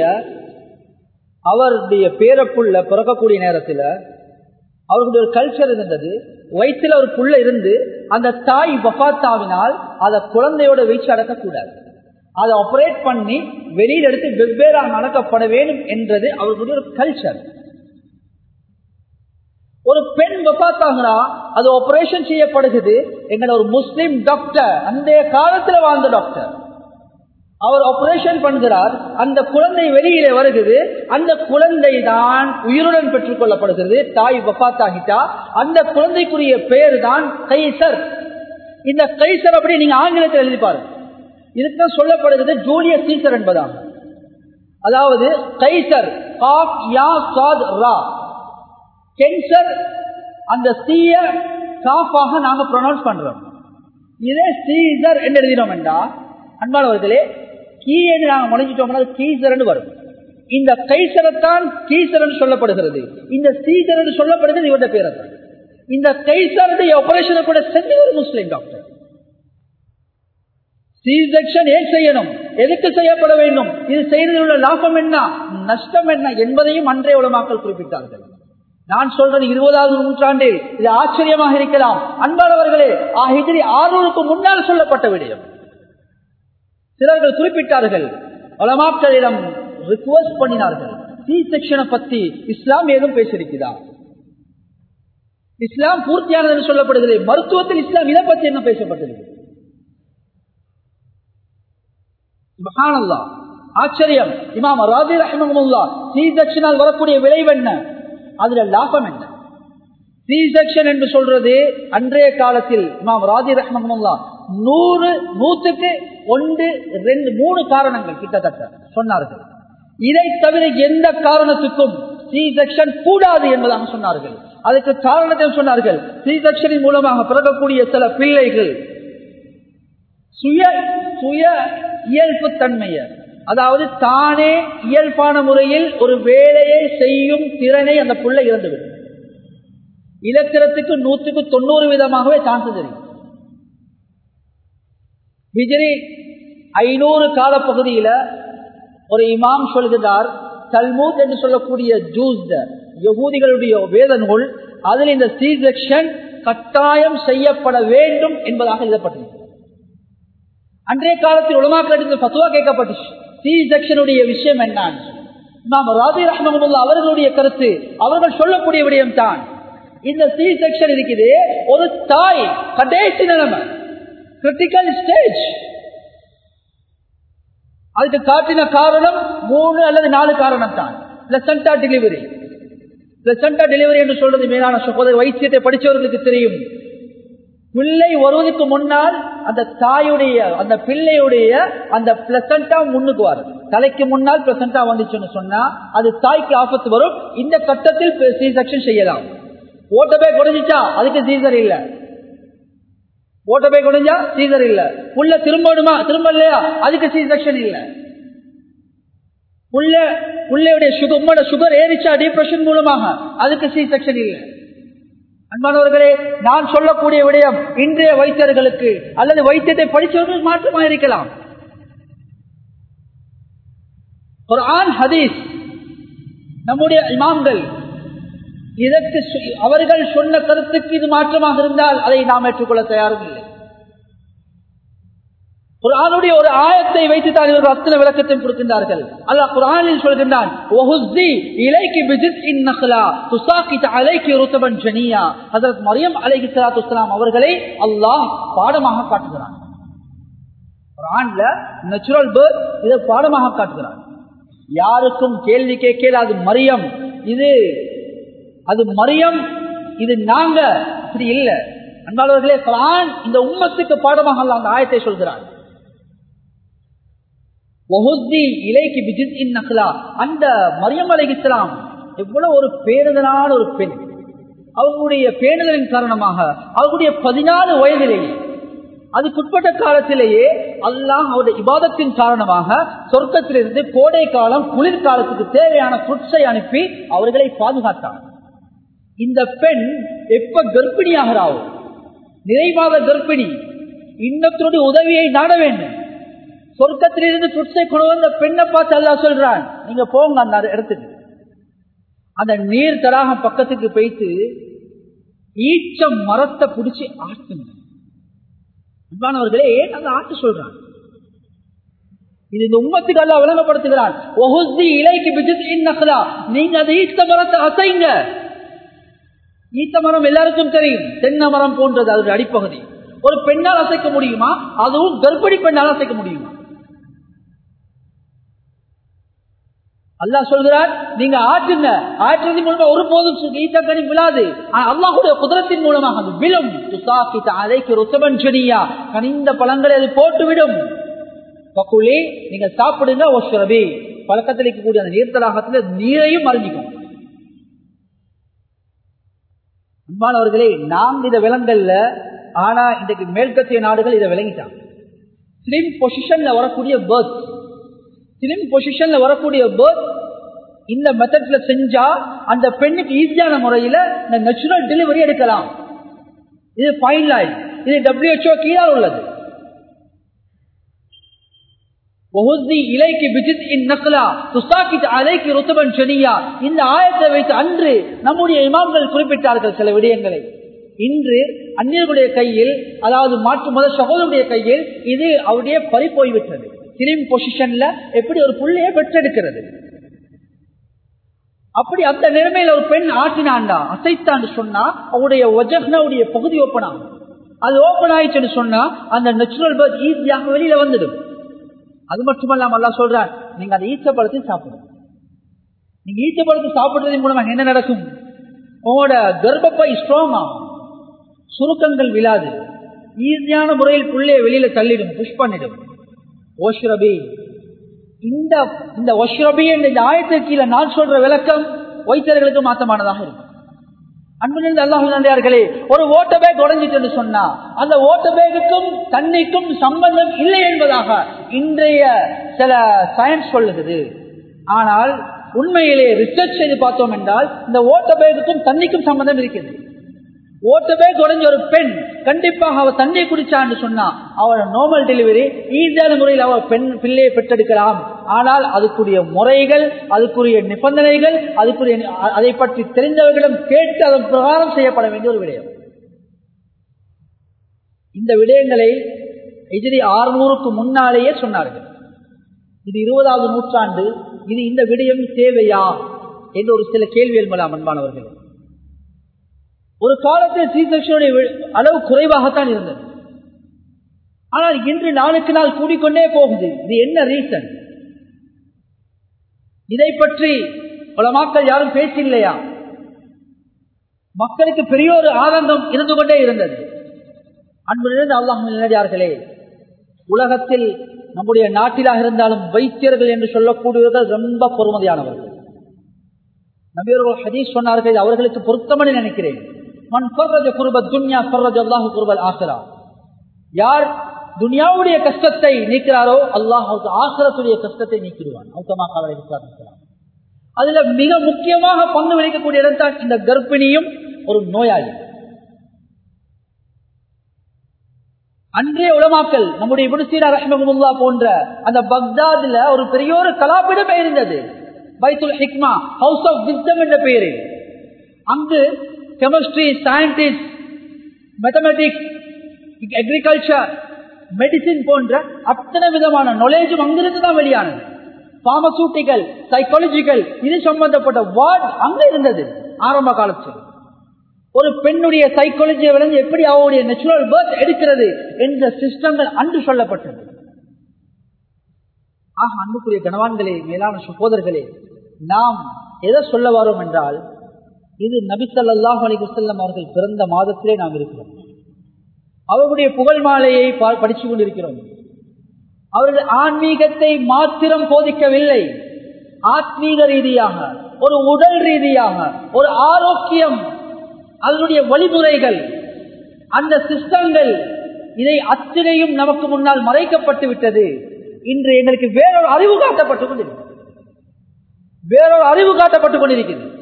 அவருடைய பேரப்புள்ள பிறக்கக்கூடிய நேரத்தில் அவர்களுடைய ஒரு கல்ச்சர் இருந்தது. வயிற்றுல ஒரு புள்ள இருந்து அந்த தாய் வபாத்தாவினால் அதை குழந்தையோட வீச்சு அடக்கக்கூடாது. அதை ஆப்ரேட் பண்ணி வெளியில் எடுத்து வெவ்வேறாக நடக்கப்பட வேண்டும் என்றது அவர்களுடைய ஒரு கல்ச்சர் ஒரு பெண் வபாத்தாங்கன்னா அது ஆபரேஷன் செய்யப்படுகிறது. எங்களை ஒரு முஸ்லிம் டாக்டர் அந்த காலத்துல வாழ்ந்த டாக்டர் அவர் ஆபரேஷன் பண்ணுகிறார் அந்த குழந்தை வெளியிலே வருகிறது அந்த குழந்தை தான் உயிருடன் பெற்றுக் கொள்ளப்படுகிறது தாய் வபாத்தாகிட்டா அந்த குழந்தைக்குரிய பெயர் தான் கைசர். இந்த கைசர் அப்படி நீங்க ஆங்கிலத்தில் எழுதிப்பாரு இதுக்கு இதுதான் சொல்லப்படுகிறது ஜூலியஸ் சீசர் என்பதாம். அதாவது கைசர் காப் யா சாத் ரா. கென்சர் அந்த சீய காஃபாக நாங்க ப்ரொனவுன்ஸ் பண்றோம். இதே சீசர் என்று எழுதினோம் என்றா அன்பானவர்களே கீழே நாங்கள் நாங்க முடிஞ்சிட்டோம்னா கீசரன் வரும். இந்த கைசரத்தான் கீசரன் சொல்லப்படுகிறது. இந்த சீசரன் சொல்லப்படுகிறது இவருடைய பேரை தான் இந்த கைசருடைய ஆபரேஷனை கூட செஞ்ச ஒரு முஸ்லிம் டாக்டர் சி ஏன் செய்யணும்? எதுக்கு செய்யப்பட வேண்டும்? இது செய்ததில் உள்ள லாபம் என்ன? நஷ்டம் என்ன? என்பதையும் அன்றைய உலமாக்கல் குறிப்பிட்டார்கள். நான் சொல்றது இருபதாவது நூற்றாண்டில். இது ஆச்சரியமாக இருக்கலாம். அன்பானவர்களே ஹிஜ்ரி ஆறுக்கு முன்னால் சொல்லப்பட்ட விடயம். சிலர்கள் குறிப்பிட்டார்கள். உலமாக்களிடம் ரிக்வஸ்ட் பண்ணினார்கள். சி செக்ஷனை பத்தி இஸ்லாம் ஏதும் பேசியிருக்கிறா இஸ்லாம் பூர்த்தியானது என்று சொல்லப்படுகிறது. மருத்துவத்தில் இஸ்லாம் இதை பத்தி என்ன பேசப்பட்டிருக்கு ஆச்சரியம். இமாம் ராஜி ரஹமுல்லா சி செக்ஷனால் வரக்கூடிய விளைவு என்ன? அதுல லாபம் என்ன? சி செக்ஷன் என்று சொல்றது அன்றைய காலத்தில் இமாம் ராஜி ரஹமுல்லா நூறு நூத்துக்கு ஒன்று ரெண்டு மூணு காரணங்கள் கிட்டத்தட்ட சொன்னார்கள். இதை தவிர எந்த காரணத்துக்கும் சி செக்ஷன் கூடாது என்பதாக சொன்னார்கள். அதுக்கு காரணத்தை சொன்னார்கள். சி செக்ஷனின் மூலமாக பிறக்கக்கூடிய சில பிள்ளைகள் சுய சுய இயல்பு தன்மையை அதாவது தானே இயல்பான முறையில் ஒரு வேலையை செய்யும் திறனை அந்த பிள்ளை இறந்துவிடும் இலக்கிரத்துக்கு நூற்றுக்கு தொண்ணூறு விதமாகவே சான்ஸ் தெரியும். ஹிஜ்ரி ஐநூறு காலப்பகுதியில ஒரு இமாம் சொல்கிறார் தல்மூத் என்று சொல்லக்கூடிய ஜூஸ் யகூதிகளுடைய வேத நூல் அதில் இந்த சி செக்ஷன் கட்டாயம் செய்யப்பட வேண்டும் என்பதாக எழுதப்பட்டது அன்றைய காலத்தில் உலமாக்களிடத்தில் பத்துவா கேட்கப்பட்டுச்சு. சி செக்ஷனுடைய விஷயம் என்னான் நாம் ராபி ரஹ்மகுல்லா அவர்களுடைய கருத்து அவர்கள் சொல்லக்கூடிய விடயம் தான் இந்த சி செக்ஷன் இருக்குது ஒரு தாய் கடைசி நிலைமை. கிரிட்டிக்கல் ஸ்டேஜ் அதுக்கு காட்டின காரணம் மூணு அல்லது நாலு காரணம் தான் பிளசண்டா டெலிவரி பிளசண்டா டெலிவரி என்று சொல்றது மேலான சகோதர வைத்தியத்தை படித்தவர்களுக்கு தெரியும். பிள்ளை வருவதற்கு முன்னால் அந்த தாயுடைய அந்த பிள்ளையுடைய அந்த பிளசண்டா முன்னுக்கு வரும். தலைக்கு முன்னால் பிளசண்டா வந்துச்சுன்னு சொன்னா அது தாய்க்கு ஆபத்து வரும். இந்த கட்டத்தில் சி செக்ஷன் செய்யலாம் ஓட்டப்பை குறைஞ்சிச்சா அதுக்கு சீசர் இல்லை. ஓட்டமே குடிஞ்சா சீசர் இல்ல. உள்ள திரும்பணுமா? திரும்ப இல்லையா அதுக்கு சி செக்ஷன் இல்ல. உள்ள உள்ளே சுகர் உம்மோட சுகர் ஏறிச்சா டிப்ரெஷன் மூலமாக அதுக்கு சி செக்ஷன் இல்லை. அன்பானவர்களே நான் சொல்லக்கூடிய விடயம் இன்றைய வைத்தியர்களுக்கு அல்லது வைத்தியத்தை படித்தவர்கள் மாற்றமாக இருக்கலாம். ஒரு ஆண் ஹதீஸ் நம்முடைய இமாம்கள் இதற்கு அவர்கள் சொன்ன கருத்துக்கு இது மாற்றமாக இருந்தால் அதை நாம் ஏற்றுக்கொள்ள தயாரும் இல்லை. குரானுடைய ஒரு ஆயத்தை வைத்து தான் இவர்கள் அத்தனை விளக்கத்தையும் கொடுக்கின்றார்கள். அல்லாஹ் குரானில் சொல்கின்றான் இலைக்கு பிஜித் இன் நகலா துசாக்கி அலைக்கு ருத்தபன் ஜனியா. அதற்கு மரியம் அலைகி சலாத்து வலாம் அவர்களை அல்லாஹ் பாடமாக காட்டுகிறான். குரான்ல நேச்சுரல் பேர்த் இதை பாடமாக காட்டுகிறான். யாருக்கும் கேள்வி கேட்கல அது மரியம் இது அது மரியம் இது நாங்க. இப்படி இல்லை. அன்பாளர்களே குரான் இந்த உம்மத்துக்கு பாடமாக அந்த ஆயத்தை சொல்கிறார். இலைக்கு விஜித் இன் நகலா. அந்த மரியம் அலை இஸ்லாம் எவ்வளவு ஒரு பேருதலான ஒரு பெண். அவங்களுடைய பேணுதலின் காரணமாக அவர்களுடைய பதினாலு வயதிலேயே அதுக்குட்பட்ட காலத்திலேயே அல்லாஹ் அவருடைய இபாதத்தின் காரணமாக சொர்க்கத்திலிருந்து கோடை காலம் குளிர்காலத்துக்கு தேவையான புட்சை அனுப்பி அவர்களை பாதுகாத்தார். இந்த பெண் எப்ப கர்ப்பிணியாகிறாவோ நிறைவாத கர்ப்பிணி இன்னத்தோடு உதவியை நாட வேண்டும். சொர்க்கத்திலிருந்து புட்சை கொண்டு வந்த பெண்ணை பார்த்து அல்லா சொல்றான் நீங்க போங்க அந்த இடத்துக்கு. அந்த நீர் தடாகம் பக்கத்துக்கு போயிட்டு ஈச்ச மரத்தை பிடிச்சி ஆட்டுங்க. அன்பானவர்களே ஏன் அந்த ஆட்டு சொல்றான்? இது இந்த உம்மத்துக்கு அல்ல விளங்கப்படுத்துகிறான். இலைக்கு பிஜித் நீங்க அந்த ஈச்ச மரத்தை அசைங்க. ஈத்த மரம் எல்லாருக்கும் தெரியும். தென்னை மரம் போன்றது அதோட அடிப்பகுதி. ஒரு பெண்ணால் அசைக்க முடியுமா? அதுவும் கர்ப்பிணி பெண்ணால் அசைக்க முடியுமா? அல்லா சொல்கிறார் நீங்க ஆற்றுங்க. ஆற்றுறது மூலமா ஒரு ஈத்தக்கணி விழாது. அல்லாஹுடைய குதிரத்தின் மூலமாக அது விழும். துசாக்கிட்ட அதைக்கு ருத்தபன் செடியா கனிந்த பழங்களை அது போட்டுவிடும். பக்குளி நீங்க சாப்பிடுங்க ஒஸ்வரபி பழக்கத்தில் இருக்கக்கூடிய அந்த நீர்த்தலாகத்தில் நீரையும் அறிஞ்சிக்கும் அன்பானவர்களே நாம் இதை விளங்கல்ல ஆனா இன்றைக்கு மேற்கத்திய நாடுகள் இதை விளங்கிட்டாங்க. ஸ்லிம் பொசிஷன்ல வரக்கூடிய பேர்த் ஸ்லிம் பொசிஷன்ல வரக்கூடிய பேர்த் இந்த மெத்தட்ல செஞ்சா அந்த பெண்ணுக்கு ஈஸியான முறையில இந்த நேச்சுரல் டெலிவரி எடுக்கலாம். இது ஃபைன் லைன் இது டபிள்யூஹெச்ஓ கீழால் உள்ளது. இந்த ஆயத்தை வைத்து அன்று நம்முடைய இமாம்கள் குறிப்பிட்டார்கள் சில விடயங்களை. இன்று அந்நியர்களுடைய கையில் அதாவது மாற்று முதல் சகோதரனுடைய கையில் இது அவருடைய பறி போய்விட்டது. சிலிம் பொசிஷன்ல எப்படி ஒரு புள்ளையை பெற்றெடுக்கிறது. அப்படி அந்த நிலைமையில ஒரு பெண் ஆட்டினாண்டா அசைத்தான்னு சொன்னா அவருடைய ஒஜக்னவுடைய பகுதி ஓப்பன் ஆகும். அது ஓப்பன் ஆயிடுச்சுன்னு சொன்னா அந்த நேச்சுரல் பர்த் ஈஸியாக வெளியில வந்துடும். அது மட்டுமல்லாம அல்லா சொல்றான் நீங்க அந்த ஈச்சப்பழத்தை சாப்பிடுங்க. நீங்க ஈச்சப்பழத்தை சாப்பிடுறதன் மூலமா என்ன நடக்கும்? உங்களோட கர்ப்பப்பை ஸ்ட்ராங் ஆகும். சுருக்கங்கள் விழாது. ஈஸியான முறையில் புள்ளைய வெளியில தள்ளிடும் புஷ் பண்ணிடும். ஓஷ்ரபி. இந்த இந்த ஒஷ்ரபி என்ற இந்த ஆயத்திற்கு கீழே நான் சொல்ற விளக்கம் வைத்தியர்களுக்கு மாற்றமானதாக இருக்கும். அன்பிலிருந்து அல்லாஹர்களே ஒரு ஓட்ட பேக் உடஞ்சிட்டு சொன்னா அந்த ஓட்ட பேக்குக்கும் தண்ணிக்கும் சம்பந்தம் இல்லை என்பதாக இன்றைய சில சயின்ஸ் சொல்லுகிறது. ஆனால் உண்மையிலே ரிசர்ச் செய்து பார்த்தோம் என்றால் இந்த ஓட்ட பேக்குக்கும் தண்ணிக்கும் சம்பந்தம் இருக்கிறது. ஓட்டமே குறைஞ்ச ஒரு பெண் கண்டிப்பாக அவ தண்ணி குடிச்சான்னு சொன்னா அவள் நார்மல் டெலிவரி ஈஸியான முறையில் அவள் பெண் பிள்ளையை பெற்றெடுக்கலாம். ஆனால் அதுக்குரிய முறைகள் அதுக்குரிய நிபந்தனைகள் அதுக்குரிய அதை பற்றி தெரிந்தவர்களிடம் கேட்டு அதன் பிரகாரம் செய்யப்பட வேண்டிய ஒரு விடயம். இந்த விடயங்களை எதிரி ஆறுநூறுக்கு முன்னாலேயே சொன்னார்கள். இது இருபதாவது நூற்றாண்டு இது இந்த விடயம் தேவையா? என்று ஒரு சில கேள்வி எழுப்பலாம் அன்பானவர்கள். ஒரு காலத்தில் சி செக்ஷனுடைய அளவு குறைவாகத்தான் இருந்தது. ஆனால் இன்று நாளுக்கு நாள் கூடிக்கொண்டே போகுது. இது என்ன ரீசன்? இதை பற்றி பல மக்கள் யாரும் பேசலையா மக்களுக்கு பெரிய ஒரு ஆனந்தம் இருந்து கொண்டே இருந்தது. அன்பிலிருந்து அல்லாஹ் நிலையார்களே உலகத்தில் நம்முடைய நாட்டிலாக இருந்தாலும் வைத்தியர்கள் என்று சொல்லக்கூடியவர்கள் ரொம்ப பொறுமதியானவர்கள். நபியர்கள் ஹதீஸ் சொன்னார்கள் அவர்களுக்கு பொருத்தமனு நினைக்கிறேன். மண் குருப துன்யா பர்ரஜ அல்லாஹு குருபல் ஆசரா யார் துனியாவுடைய கஷ்டத்தை நீக்கிறாரோ அல்லாஹ் ஆசிரத்துடைய கஷ்டத்தை நீக்கிடுவான். அவுத்தமா அதுல மிக முக்கியமாக பங்கு வகிக்கக்கூடிய இடம் தான் இந்த கர்ப்பிணியும் ஒரு நோயாளி. அன்றைய உலமாக்கல் நம்முடைய விடுசீரா ரஹ்மகுல்லா போன்ற அந்த பக்தாதுல ஒரு பெரிய ஒரு கலாப்பிடம் இருந்தது. பைத்துல் ஹிக்மா ஹவுஸ் ஆஃப் விஸ்டம் என்ற பெயரில். அங்கு chemistry scientist mathematics agriculture medicine போன்ற அத்தனை விதமான நாலேஜும் அங்கிருந்து தான் வெளியானது. பார்மசூட்டிக்கல் சைக்காலஜிக்கல் இது சம்பந்தப்பட்ட வார்ட் அங்க இருந்தது ஆரம்ப காலத்தில். ஒரு பெண்ணுடைய சைக்காலஜியை விளங்கி எப்படி அவருடைய நேச்சுரல் பர்த் எடுக்கிறது என்ற சிஸ்டங்கள் அன்று சொல்லப்பட்டது. ஆக அன்புக்குரிய கணவான்களே மேலான சகோதரர்களே நாம் எதை சொல்ல வரோம் என்றால் இது நபிசல்லாஹ் அலிகுசல்லம் அவர்கள் பிறந்த மாதத்திலே நாம் இருக்கிறோம். அவர்களுடைய புகழ் மாலையை படிச்சு கொண்டிருக்கிறோம். அவர்கள் ஆன்மீகத்தை மாத்திரம் போதிக்கவில்லை. ஆத்மீக ரீதியாக ஒரு உடல் ரீதியாக ஒரு ஆரோக்கியம் அதனுடைய வழிமுறைகள் அந்த சிஸ்டங்கள் இதை அத்தனையும் நமக்கு முன்னால் மறைக்கப்பட்டு விட்டது. இன்று எங்களுக்கு வேறொரு அறிவு காட்டப்பட்டுக் கொண்டிருக்கிறது. வேறொரு அறிவு காட்டப்பட்டுக் கொண்டிருக்கிறது.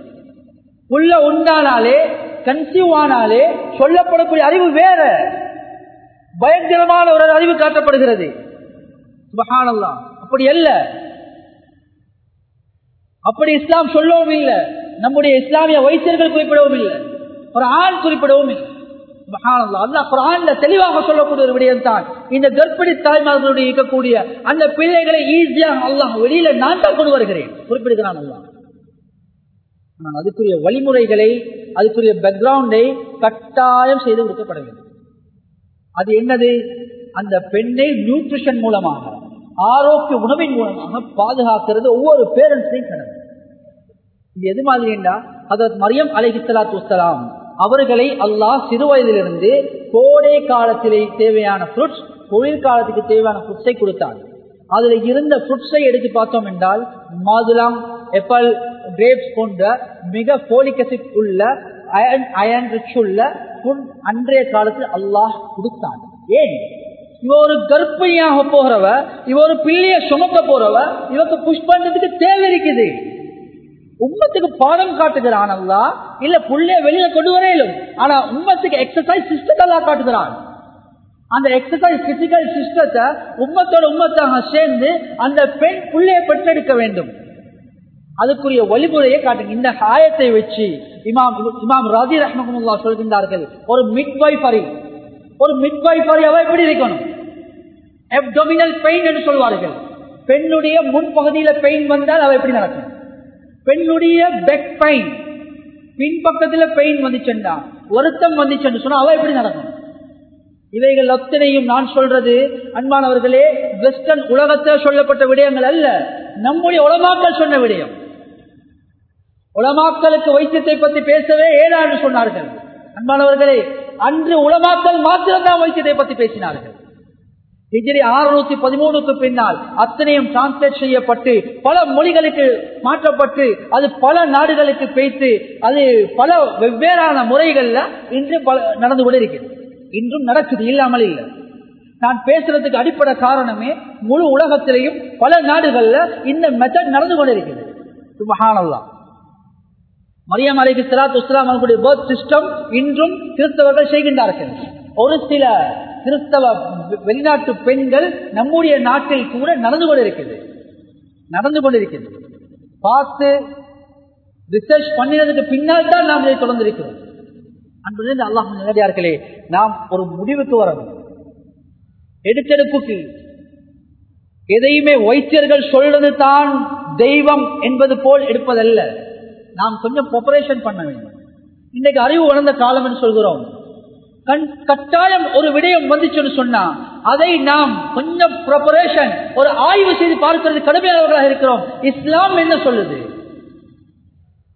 உள்ள உண்டானாலே கன்சியூவ் ஆனாலே சொல்லப்படக்கூடிய அறிவு வேற. பயங்கரமான ஒரு அறிவு காட்டப்படுகிறது. அப்படி அல்ல. அப்படி இஸ்லாம் சொல்லவும் இல்லை. நம்முடைய இஸ்லாமிய வைத்தியர்கள் குறிப்பிடவும் இல்லை. ஒரு ஆண் குறிப்பிடவும் இல்லை. தெளிவாக சொல்லக்கூடிய ஒரு விடயம் தான். இந்த கர்ப்பிணி தாய்மார்களுடைய இருக்கக்கூடிய அந்த பிள்ளைகளை ஈஸியாக அல்லாஹ் வெளியில நான் தான் கொண்டு வருகிறேன். குறிப்பிடுகிறான் அல்லாஹ். ஆனால் அதுக்குரிய வழிமுறைகளை அதுக்குரிய பேக்ரவுண்டை கட்டாயம் செய்து கொடுக்கப்பட வேண்டும். அது என்னது? அந்த பெண்ணை நியூட்ரிஷன் மூலமாக ஆரோக்கிய உணவின் மூலமாக பாதுகாக்கிறது ஒவ்வொரு பேரண்ட்ஸையும் கடமை இது எது மாதிரி என்றா அதற்கு மரியம் அலைஹித்தலாத்து வசலாம் அவர்களை அல்லாஹ் சிறு வயதிலிருந்து கோடை காலத்திலே தேவையான ஃப்ரூட்ஸ் குளிர்காலத்துக்கு தேவையான ஃப்ரூட்ஸை கொடுத்தார். அதுல இருந்த ஃப்ரூட்ஸை எடுத்து பார்த்தோம் என்றால் மாதுளம் எப்பல் கிரேப்ஸ் போன்ற மிக போலிக் அசிட் உள்ள அயன் அயன் ரிச் உள்ள ஃபுட் அன்றைய காலத்தில் அல்லாஹ் கொடுத்தான் ஏன்? இவ ஒரு கர்ப்பிணியாக போகிறவ இவ ஒரு பிள்ளைய சுமக்க போறவ இவக்கு புஷ் பண்றதுக்கு தேவை இருக்குது. உம்மத்துக்கு பாடம் காட்டுகிறான் அல்லா இல்ல புள்ளைய வெளியில கொண்டு வரையிலும் ஆனா உம்மத்துக்கு எக்ஸசைஸ் சிஸ்டத்தை காட்டுகிறான். அந்த எக்ஸசைஸ் பிசிக்கல் சிஸ்டத்தை உம்மத்தோட உம்மத்தாக சேர்ந்து அந்த பெண் புள்ளைய பெற்றெடுக்க வேண்டும். அதுக்குரிய வழிமுறையை காட்டுங்க. இந்த ஆயத்தை வச்சு இமாம் இமாம் ராஜி ரஹ்மகுல்லா சொல்கின்றார்கள். ஒரு மிட் வைஃபரி ஒரு மிட் வைஃபரி அவ எப்படி இருக்கணும்? அப்டோமினல் பெயின் என்று சொல்வார்கள். பெண்ணுடைய முன்பகுதியில பெயின் வந்தால் அவ எப்படி நடக்கும்? பெண்ணுடைய பெக் பெயின் பின்பக்கத்துல பெயின் வந்துச்சுண்டா வருத்தம் வந்துச்சுன்னு சொன்னா அவ எப்படி நடக்கும்? இவைகள் அத்தனையும் நான் சொல்றது அன்பானவர்களே வெஸ்டர்ன் உலகத்தில் சொல்லப்பட்ட விடயங்கள் அல்ல. நம்முடைய உலமாக்கள் சொன்ன விடயம். உலமாக்களுக்கு வைத்தியத்தை பத்தி பேசவே ஏழாண்டு சொன்னார்கள். அன்பானவர்களே அன்று உலமாக்கள் மாத்திரம்தான் வைத்தியத்தை பத்தி பேசினார்கள். ஹிஜ்ரி ஆறுநூத்தி பதிமூணுக்கு பின்னால் அத்தனையும் டிரான்ஸ்லேட் செய்யப்பட்டு பல மொழிகளுக்கு மாற்றப்பட்டு அது பல நாடுகளுக்கு பேய்த்து அது பல வெவ்வேறான முறைகள்ல இன்று பல நடந்து கொண்டு இருக்கிறது இன்றும் நடக்குது இல்லாமல் இல்லை. நான் பேசுறதுக்கு அடிப்படை காரணமே முழு உலகத்திலையும் பல நாடுகள்ல இந்த மெத்தட் நடந்து கொண்டிருக்கிறது. சுபஹானல்லா மரியம் அலைக்கு சலாத் இஸ்லாம் அவர்களுடைய பர்த் சிஸ்டம் இன்றும் கிறிஸ்தவர்கள் செய்கின்றார்கள். ஒரு சில கிறிஸ்தவ வெளிநாட்டு பெண்கள் நம்முடைய நாட்டில் கூட நடந்து கொண்டிருக்கிறது. நடந்து கொண்டிருக்கிறது. பார்த்து ரிசர்ச் பண்ணினதுக்கு பின்னால் தான் நாம் இதை தொடர்ந்திருக்கிறோம். அன்பு அல்லாஹ் நேரடியார்களே நாம் ஒரு முடிவுக்கு வரணும். எடுத்தெடுப்புக்கு. எதையுமே வைத்தியர்கள் சொல்றது தான் தெய்வம் என்பது போல் எடுப்பதல்ல. நாம் கொஞ்சம் ப்ரிப்பரேஷன் பண்ண வேண்டும். இன்னைக்கு அறிவு வளர்ந்த காலம் என்று சொல்கிறோம். கட்டாயம் ஒரு விடயம் வந்துச்சுன்னு சொன்னா அதை நாம் கொஞ்சம் ப்ரிப்பரேஷன் ஒரு ஆய்வு செய்து பார்க்கிறது கடுமையானவர்களாக இருக்கிறோம். இஸ்லாம் என்ன சொல்லுது?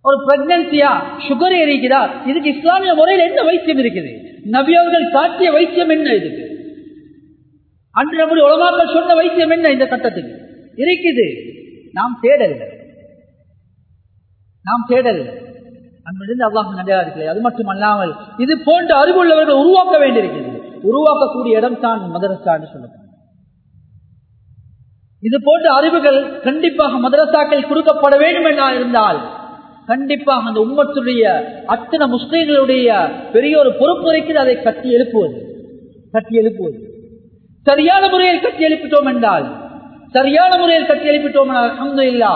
ஒரு பிரெக்னன்சியா சுகர் எரிக்குதா இதுக்கு இஸ்லாமிய முறையில் என்ன வைத்தியம் இருக்குது? நபியவர்கள் காட்டிய வைத்தியம் என்ன இதுக்கு அன்று நம்முடைய உலமாக்கள் சொன்ன வைத்தியம் என்ன இந்த கட்டத்துக்கு இருக்குது. நாம் தேடல் நாம் தேடல். அன்பிலிருந்து அல்லாஹ் நன்றாக இருக்கிறது அது மட்டுமல்லாமல் இது போன்ற அறிவுள்ளவர்கள் உருவாக்க வேண்டியிருக்கிறது. உருவாக்கக்கூடிய இடம் தான் மதரசான்னு சொல்லப்படும் இது போன்ற அறிவுகள் கண்டிப்பாக மதரசாக்கள் கொடுக்கப்பட வேண்டும் என இருந்தால் கண்டிப்பாக அந்த உம்மத்துடைய அத்தனை முஸ்லீம்களுடைய பெரிய ஒரு பொறுப்பு இருக்கிறது அதை கட்டி எழுப்புவது கட்டி எழுப்புவது. சரியான முறையில் கட்டி எழுப்பிட்டோம் என்றால் சரியான முறையில் கட்டி எழுப்பிட்டோம் அஹமது இல்லா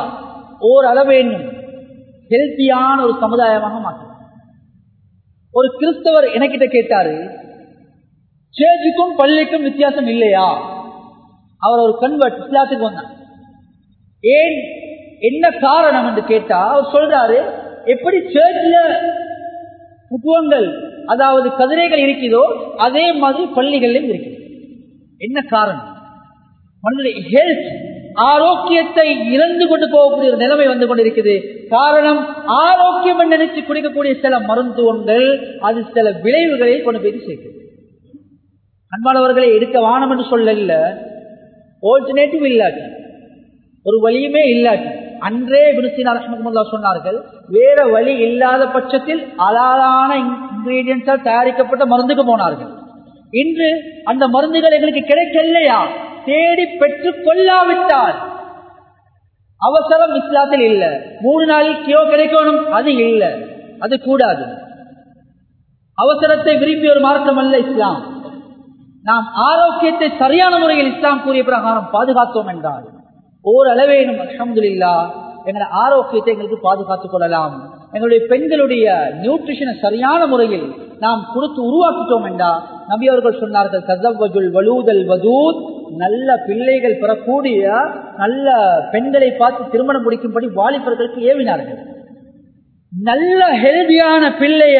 ஓர் அளவேனும் ஹெல்த்தியான ஒரு சமுதாயமாக மாற்றும். ஒரு கிறிஸ்தவர் எனக்கிட்ட கேட்டாரு சேர்ச்சுக்கும் பள்ளிக்கும் வித்தியாசம் இல்லையா? அவர் ஒரு கன்வெர்ட் இஸ்லாத்துக்கு வந்தார். ஏன் என்ன காரணம்? என்று கேட்டா அவர் சொல்றாரு எப்படி சேர்ச்சில புத்துவங்கள் அதாவது கதிரைகள் இருக்கிறதோ அதே மாதிரி பள்ளிகளிலும் இருக்குது என்ன காரணம்? மனிதனுடைய ஹெல்த் ஆரோக்கியத்தை இழந்து கொண்டு போகக்கூடிய ஒரு நிலைமை வந்து கொண்டிருக்குது காரணம் ஆரோக்கியம் நினைச்சு குடிக்கக்கூடிய சில மருந்து ஒன்று அது சில விளைவுகளை கொண்டு போய் சேர்க்குது அன்பானவர்களை எடுக்க வானம் என்று சொல்லல ஆல்டர்னேட்டிவ் இல்லாட்டி ஒரு வழியுமே இல்லாட்டி அன்றே விருசினார் சொன்னார்கள் வேற வழி இல்லாத பட்சத்தில் அலாலான இன்கிரீடியன்ஸால் தயாரிக்கப்பட்ட மருந்துக்கு போனார்கள். இன்று அந்த மருந்துகள் எங்களுக்கு கிடைக்கலையா? தேடி பெற்றுக் கொள்ளாவிட்டால். அவசரம் இஸ்லாத்தில் இல்ல. மூணு நாளில் கியோ கிடைக்கணும் அது இல்ல. அது கூடாது. அவசரத்தை விரும்பி ஒரு மார்க்கம் அல்ல இஸ்லாம். நாம் ஆரோக்கியத்தை சரியான முறையில் இஸ்லாம் கூறிய பிரகாரம் பாதுகாத்தோம் என்றால் ஓரளவே நம் அலமதுல்லா எங்களை ஆரோக்கியத்தை எங்களுக்கு பாதுகாத்துக் கொள்ளலாம். எங்களுடைய பெண்களுடைய நியூட்ரிஷனை சரியான முறையில் நாம் கொடுத்து உருவாக்கிட்டோம் என்றா நபி அவர்கள் சொன்னார்கள் கதவஜுல் வலூதல் வதூத். நல்ல பிள்ளைகள் பெறக்கூடிய நல்ல பெண்களை பார்த்து திருமணம் முடிக்கும்படி வாலிபர்களுக்கு ஏவினார்கள். நல்ல ஹெல்தியான பிள்ளைய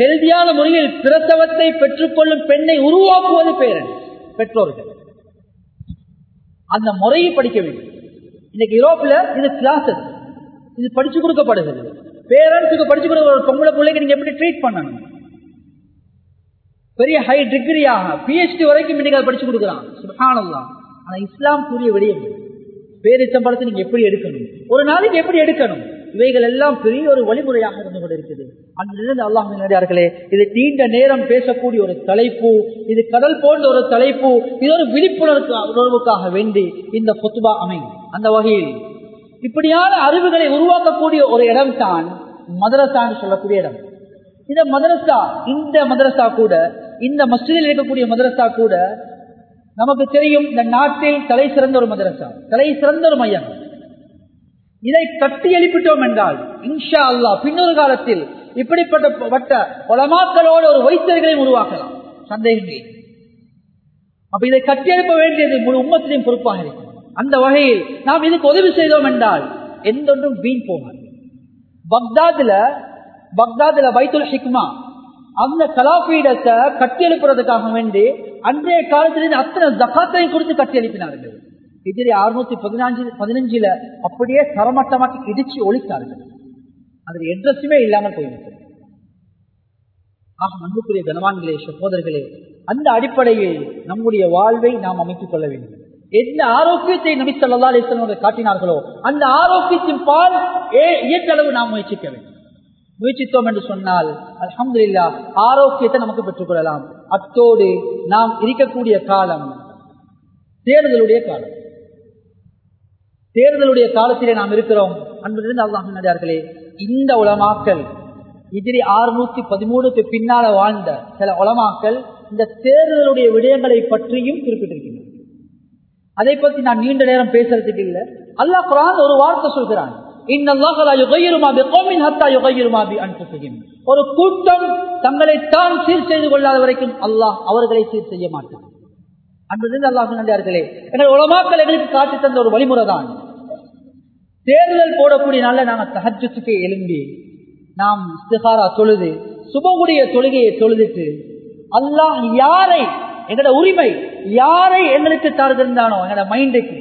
ஹெல்தியான முறையில் பிரசவத்தை பெற்றுக்கொள்ளும் பெண்ணை உருவாக்குவது பேரன் பெற்றோர்கள். அந்த முறையை படிக்க வேண்டும். இன்னைக்கு யூரோப்ல இது கிளாஸஸ் இது படிச்சு கொடுக்கப்படுகிறது. பேரண்ட்ஸுக்கு படிச்சு கொடுக்க ஒரு பொம்பளை பிள்ளைக்கு நீங்க எப்படி ட்ரீட் பண்ணணும்? பெரிய ஹை டிகிரியாக பிஹெச்டி வரைக்கும் இன்னைக்கு அதை படிச்சு கொடுக்குறான். சுகானல்லாம் ஆனா இஸ்லாம் கூறிய விடயம் பேரிச்சம்பளத்தை நீங்க எப்படி எடுக்கணும்? ஒரு நாளைக்கு எப்படி எடுக்கணும்? இவைகள் எல்லாம் பெரிய ஒரு வழிமுறையாக இருந்து கொண்டிருக்குது அங்கிருந்து அல்லாஹ் நடிகார்களே இது நீண்ட நேரம் பேசக்கூடிய ஒரு தலைப்பு இது கடல் போன்ற ஒரு தலைப்பு இது ஒரு விழிப்புணர்வு உணர்வுக்காக வேண்டி இந்த பொத்துபா அமையும். அந்த வகையில் இப்படியான அறிவுகளை உருவாக்கக்கூடிய ஒரு இடம் தான் மதரசான்னு சொல்லக்கூடிய இடம். இந்த மதரசா இந்த மதரசா கூட இந்த மஸ்ஜிதில் இருக்கக்கூடிய மதரசா கூட நமக்கு தெரியும் இந்த நாட்டில் தலை சிறந்த ஒரு மதரசா தலை சிறந்த ஒரு மையம். இதை கட்டி எழுப்பிட்டோம் என்றால் இன்ஷா அல்லா பின்னொரு காலத்தில் இப்படிப்பட்ட வட்ட ஒரு வைத்தியர்களையும் உருவாக்கலாம். சந்தேகமே அப்ப இதை கட்டி எழுப்ப வேண்டியது முழு உம்மத்திலையும் பொறுப்பாக இருக்கும். அந்த வகையில் நாம் இதுக்கு உதவி செய்தோம் என்றால் எந்த ஒன்றும் வீண் போகாது. பக்தாதுல பக்தாதுல வைத்துல ஹிக்மா அந்த கலாபீடத்தை கட்டி எழுப்புறதுக்காக வேண்டி அன்றைய காலத்திலிருந்து அத்தனை ஜக்காத்தையும் கொடுத்து கட்டி எழுப்பினார்கள் எதிரி அறுநூத்தி பதினஞ்சு பதினஞ்சுல அப்படியே தரமட்டமாக்கி இடிச்சு ஒழித்தார்கள். அதில் எட்ரஸுமே இல்லாமல் போய்விட்டது ஆக அன்புக்குரிய கனவான்களே சகோதரர்களே அந்த அடிப்படையில் நம்முடைய வாழ்வை நாம் அமைத்துக் கொள்ள வேண்டும். எந்த ஆரோக்கியத்தை நபி சொல்லா அலிஸ்லாம் காட்டினார்களோ அந்த ஆரோக்கியத்தின் பால் இயற்றளவு நாம் முயற்சிக்க வேண்டும். முயற்சித்தோம் என்று சொன்னால் அலமது இல்லா ஆரோக்கியத்தை நமக்கு பெற்றுக்கொள்ளலாம் அத்தோடு நாம் இருக்கக்கூடிய காலம் தேர்தலுடைய காலம். தேர்தலுடைய காலத்திலே நாம் இருக்கிறோம். அன்பிலிருந்து அல்லாஹ் நடிகார்களே இந்த உலமாக்கல் எதிரி ஆறுநூத்தி பதிமூணுக்கு பின்னால வாழ்ந்த சில உலமாக்கல் இந்த தேர்தலுடைய விடயங்களை பற்றியும் குறிப்பிட்டிருக்கின்றன அதை பற்றி நான் நீண்ட நேரம் பேசுறதுக்கு இல்லை. அல்லாஹ் குரான் ஒரு வார்த்தை சொல்கிறான். ஒரு கூட்டம் தங்களை தான் சீர் செய்து கொள்ளாத வரைக்கும் அல்லாஹ் அவர்களை சீர் செய்ய மாட்டான். அன்றிலிருந்து அல்லாஹ் நன்றார்களே எங்கள் உலமாக்கள் எங்களுக்கு காட்டி தந்த ஒரு வழிமுறை தான் தேர்தல் போடக்கூடிய நாள நாங்கள் தகஜத்துக்கு எழும்பி நாம் இஸ்திகாரா தொழுது சுபகுடைய தொழுகையை தொழுதுட்டு அல்லாஹ் யாரை எங்களோட உரிமை யாரை எங்களுக்கு தருதிருந்தானோ எங்களோட மைண்டுக்கு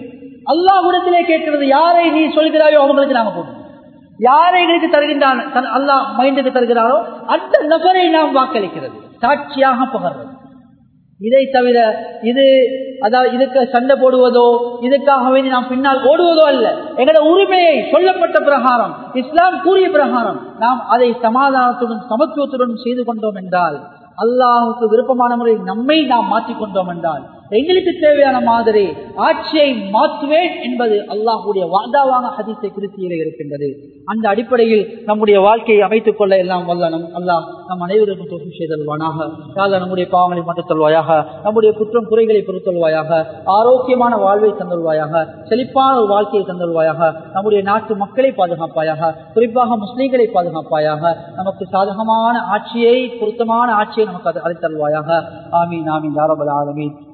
அல்லாஹ்விடத்திலே கேட்கிறது யாரை நீ சொல்கிறாயோ அவங்களுக்கு நாங்க போடுவோம். யாரை எங்களுக்கு தருகின்றான் அல்லாஹ் மைண்டுக்கு தருகிறாரோ அந்த நபரை நாம் வாக்களிக்கிறது சாட்சியாக புகர்றது. இதை தவிர இது அதாவது இதுக்கு சண்டை போடுவதோ இதுக்காக வேண்டி நாம் பின்னால் ஓடுவதோ அல்ல. எங்களோட உரிமையை சொல்லப்பட்ட பிரகாரம் இஸ்லாம் கூறிய பிரகாரம் நாம் அதை சமாதானத்துடன் சமத்துவத்துடன் செய்து கொண்டோம் என்றால் அல்லாஹுக்கு விருப்பமான முறையில் நம்மை நாம் மாற்றிக்கொண்டோம் என்றால் எங்களுக்கு தேவையான மாதிரி ஆட்சியை மாற்றுவேன் என்பது அல்லாஹுடைய வாதாவான ஹதீசை குறித்தியிலே இருக்கின்றது. அந்த அடிப்படையில் நம்முடைய வாழ்க்கையை அமைத்துக் கொள்ள எல்லாம் வல்ல நம் அல்லாஹ் நம் அனைவருக்கும் தொகுதி செய்தல்வானாக யாழ்லா நம்முடைய பாவங்களை மாற்றித்தல்வாயாக நம்முடைய குற்றம் குறைகளை பொறுத்தல்வாயாக ஆரோக்கியமான வாழ்வை தந்தல்வாயாக செழிப்பான ஒரு வாழ்க்கையை தந்தல்வாயாக நம்முடைய நாட்டு மக்களை பாதுகாப்பாயாக. குறிப்பாக முஸ்லீம்களை பாதுகாப்பாயாக. நமக்கு சாதகமான ஆட்சியை பொருத்தமான ஆட்சியை நமக்கு அது அளித்தல்வாயாக ஆமீன் ஆமீன் யாரபல் ஆலமீன்.